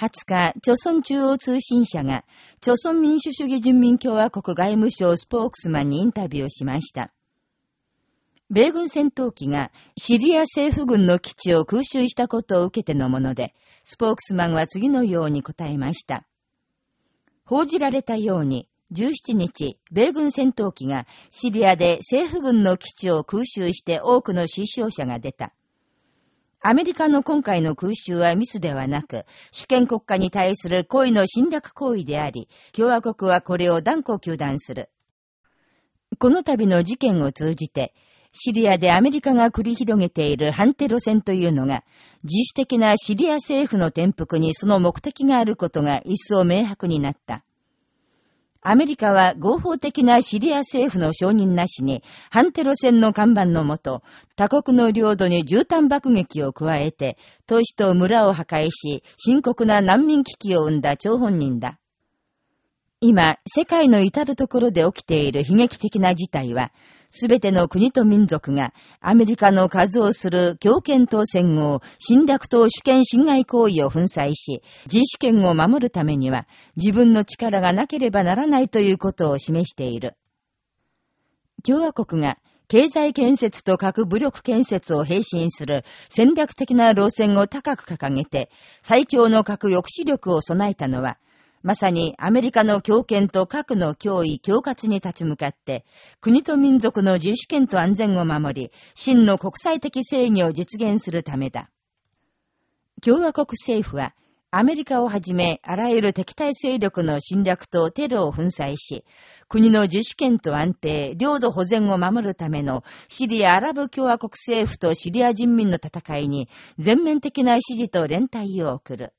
20日、朝鮮中央通信社が、朝鮮民主主義人民共和国外務省スポークスマンにインタビューしました。米軍戦闘機がシリア政府軍の基地を空襲したことを受けてのもので、スポークスマンは次のように答えました。報じられたように、17日、米軍戦闘機がシリアで政府軍の基地を空襲して多くの死傷者が出た。アメリカの今回の空襲はミスではなく、主権国家に対する故意の侵略行為であり、共和国はこれを断固求断する。この度の事件を通じて、シリアでアメリカが繰り広げている反テロ戦というのが、自主的なシリア政府の転覆にその目的があることが一層明白になった。アメリカは合法的なシリア政府の承認なしに、反テロ戦の看板のもと、他国の領土に絨毯爆撃を加えて、都市と村を破壊し、深刻な難民危機を生んだ張本人だ。今、世界の至るところで起きている悲劇的な事態は、すべての国と民族がアメリカの数をする強権と戦後、侵略と主権侵害行為を粉砕し、自主権を守るためには自分の力がなければならないということを示している。共和国が経済建設と核武力建設を並進する戦略的な路線を高く掲げて、最強の核抑止力を備えたのは、まさにアメリカの強権と核の脅威、恐喝に立ち向かって、国と民族の自主権と安全を守り、真の国際的正義を実現するためだ。共和国政府は、アメリカをはじめ、あらゆる敵対勢力の侵略とテロを粉砕し、国の自主権と安定、領土保全を守るためのシリア・アラブ共和国政府とシリア人民の戦いに全面的な支持と連帯を送る。